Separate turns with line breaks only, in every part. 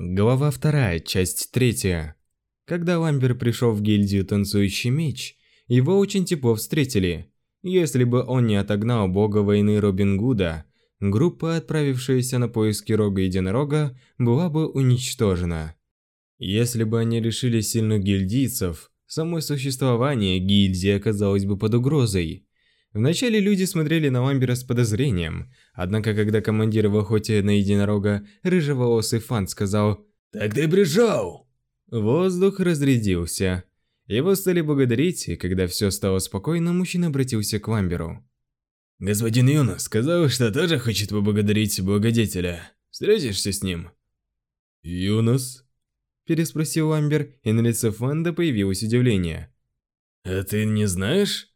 Глава 2, часть 3. Когда Ламбер пришел в гильдию Танцующий Меч, его очень тепло встретили. Если бы он не отогнал бога войны Робин Гуда, группа, отправившаяся на поиски Рога Единорога, была бы уничтожена. Если бы они решили сильных гильдийцев, само существование гильдии оказалось бы под угрозой. Вначале люди смотрели на Ламбера с подозрением, однако когда командир в охоте на единорога, рыжеволосый Фан сказал «Так ты пришел!», воздух разрядился. Его стали благодарить, и когда все стало спокойно, мужчина обратился к Ламберу. «Господин Юна сказал, что тоже хочет поблагодарить благодетеля. Встретишься с ним?» «Юнос?» Переспросил Ламбер, и на лице Фанда появилось удивление. «А ты не знаешь?»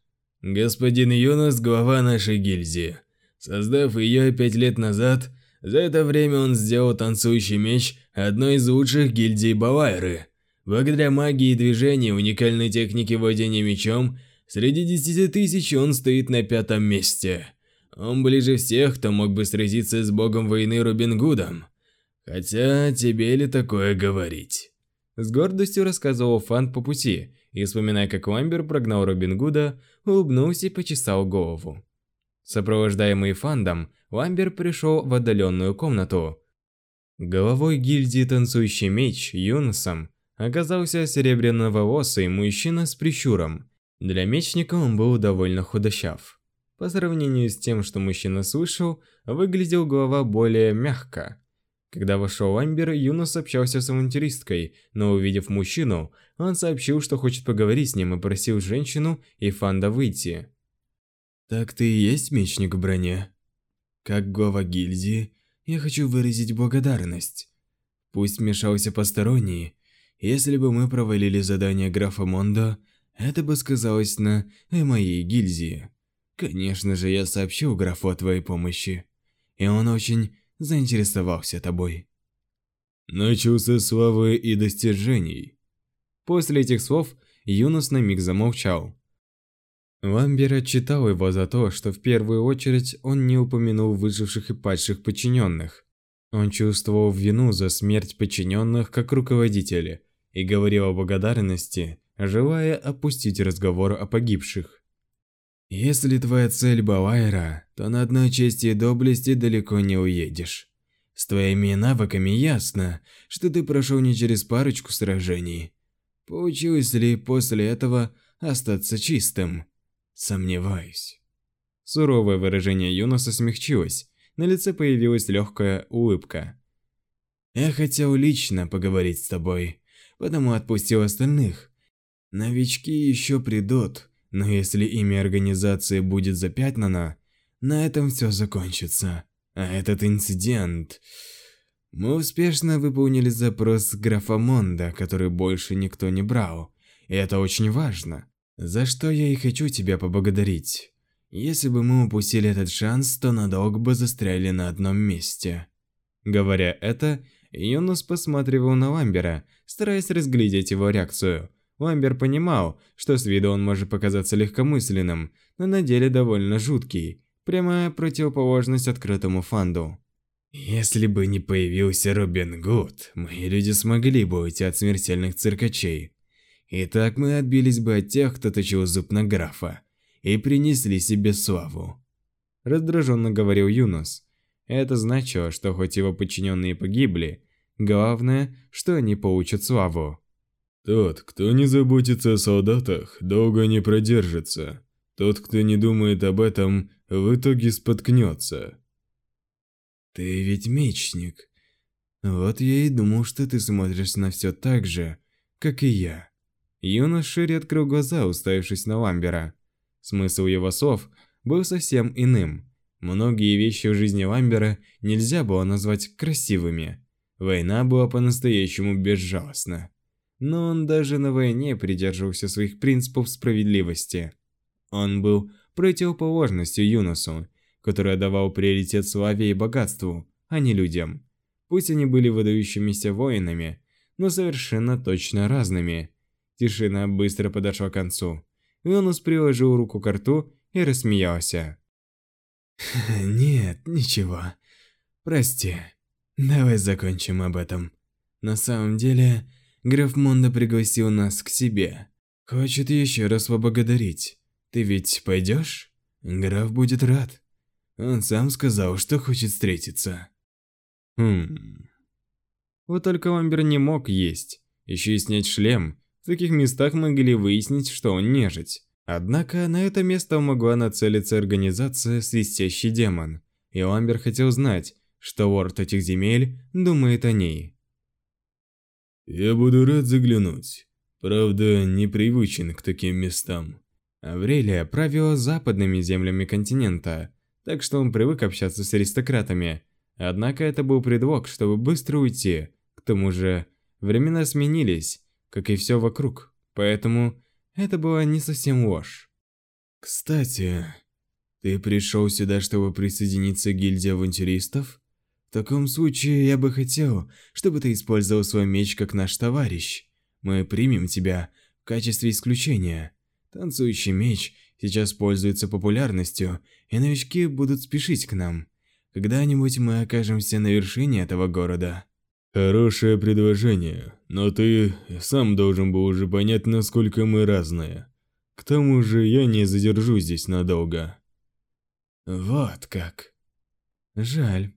Господин Юнос – глава нашей гильдии. Создав ее пять лет назад, за это время он сделал танцующий меч одной из лучших гильдий Балайры. Благодаря магии и движению, уникальной технике владения мечом, среди десяти тысяч он стоит на пятом месте. Он ближе всех, кто мог бы сразиться с богом войны Робин Гудом. Хотя тебе ли такое говорить? С гордостью рассказывал Фан по пути, и, вспоминая, как Ламбер прогнал Робин Гуда, улыбнулся и почесал голову. Сопровождаемый Фандом, Ламбер пришел в отдаленную комнату. Головой гильдии Танцующий Меч Юносом оказался серебряноволосый мужчина с прищуром. Для мечника он был довольно худощав. По сравнению с тем, что мужчина слышал, выглядел голова более мягко. Когда вошел Амбер, Юнос общался с авантюристкой, но увидев мужчину, он сообщил, что хочет поговорить с ним и просил женщину и Фанда выйти. «Так ты и есть мечник в броне?» «Как глава гильдии, я хочу выразить благодарность. Пусть вмешался посторонний. Если бы мы провалили задание графа Мондо, это бы сказалось на моей гильдии. Конечно же, я сообщил графу о твоей помощи. И он очень заинтересовался тобой. Начался славы и достижений. После этих слов Юнос на миг замолчал. Ламбер отчитал его за то, что в первую очередь он не упомянул выживших и падших подчиненных. Он чувствовал вину за смерть подчиненных как руководителя и говорил о благодарности, желая опустить разговор о погибших. Если твоя цель Балайра, то на одной чести и доблести далеко не уедешь. С твоими навыками ясно, что ты прошел не через парочку сражений. Получилось ли после этого остаться чистым? Сомневаюсь. Суровое выражение Юноса смягчилось, на лице появилась легкая улыбка. Я хотел лично поговорить с тобой, потому отпустил остальных. Новички еще придут, но если имя организации будет запятнано, на этом все закончится. А этот инцидент... Мы успешно выполнили запрос графа Монда, который больше никто не брал. И это очень важно. За что я и хочу тебя поблагодарить. Если бы мы упустили этот шанс, то надолго бы застряли на одном месте. Говоря это, Юнус посматривал на Ламбера, стараясь разглядеть его реакцию. Ламбер понимал, что с виду он может показаться легкомысленным, но на деле довольно жуткий, прямая противоположность открытому фанду. Если бы не появился Робин Гуд, мои люди смогли бы уйти от смертельных циркачей. И так мы отбились бы от тех, кто точил зуб на графа, и принесли себе славу. Раздраженно говорил Юнос. Это значило, что хоть его подчиненные погибли, главное, что они получат славу.
Тот, кто не заботится о солдатах, долго не продержится. Тот, кто не думает об этом, в итоге споткнется.
Ты ведь мечник. Вот я и думал, что ты смотришь на все так же, как и я. Юнош шире открыл глаза, уставившись на Ламбера. Смысл его слов был совсем иным. Многие вещи в жизни Ламбера нельзя было назвать красивыми. Война была по-настоящему безжалостна но он даже на войне придерживался своих принципов справедливости. Он был противоположностью Юносу, который отдавал приоритет славе и богатству, а не людям. Пусть они были выдающимися воинами, но совершенно точно разными. Тишина быстро подошла к концу. Юнос приложил руку к рту и рассмеялся. «Нет, ничего. Прости. Давай закончим об этом. На самом деле, граф Монда пригласил нас к себе. Хочет еще раз поблагодарить. Ты ведь пойдешь? Граф будет рад. Он сам сказал, что хочет встретиться. Хм. Вот только Ламбер не мог есть. Еще и снять шлем. В таких местах могли выяснить, что он нежить. Однако на это место могла нацелиться организация «Свистящий демон», и Ламбер хотел знать, что лорд этих земель думает о ней.
«Я буду рад заглянуть. Правда, непривычен к таким местам».
Аврелия правила западными землями континента, так что он привык общаться с аристократами. Однако это был предлог, чтобы быстро уйти. К тому же, времена сменились, как и все вокруг, поэтому это была не совсем ложь. «Кстати, ты пришел сюда, чтобы присоединиться к гильдии авантюристов?» В таком случае я бы хотел, чтобы ты использовал свой меч как наш товарищ. Мы примем тебя в качестве исключения. Танцующий меч сейчас пользуется популярностью, и новички будут спешить к нам. Когда-нибудь мы окажемся на вершине этого города.
Хорошее предложение, но ты сам должен был уже понять, насколько мы разные. К тому же я не задержусь здесь надолго.
Вот как. Жаль.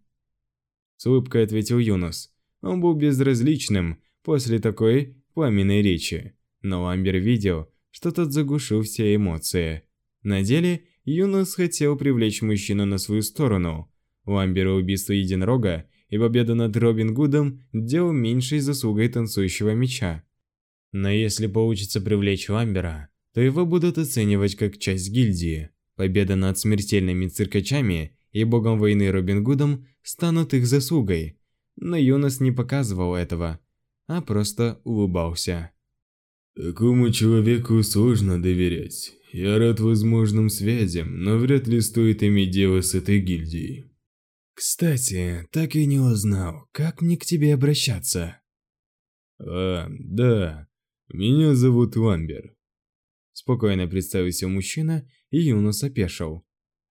С улыбкой ответил Юнос. Он был безразличным после такой пламенной речи, но Ламбер видел, что тот заглушил все эмоции. На деле, Юнос хотел привлечь мужчину на свою сторону. Ламбера убийство Единорога и победа над Робин Гудом делал меньшей заслугой танцующего меча. Но если получится привлечь Ламбера, то его будут оценивать как часть гильдии. Победа над смертельными циркачами и богом войны Робин Гудом станут их заслугой. Но Юнос не показывал этого, а просто улыбался.
Такому человеку сложно доверять. Я рад возможным связям, но вряд ли стоит иметь дело с этой гильдией.
Кстати, так и не узнал, как мне к тебе обращаться.
А, да. Меня зовут Ламбер.
Спокойно представился мужчина, и Юнос опешил.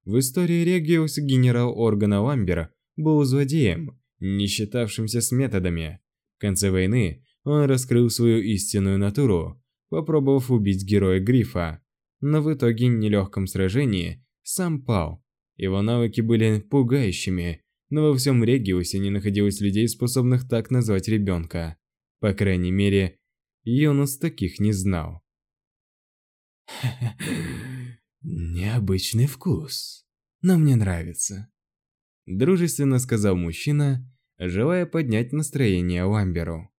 В истории Региус генерал органа Ламбера был злодеем, не считавшимся с методами. В конце войны он раскрыл свою истинную натуру, попробовав убить героя Грифа, но в итоге в нелегком сражении сам пал. Его навыки были пугающими, но во всем Региусе не находилось людей, способных так назвать ребенка. По крайней мере, Йонас таких не знал. Необычный вкус, но мне нравится. Дружественно сказал мужчина, желая поднять настроение Ламберу.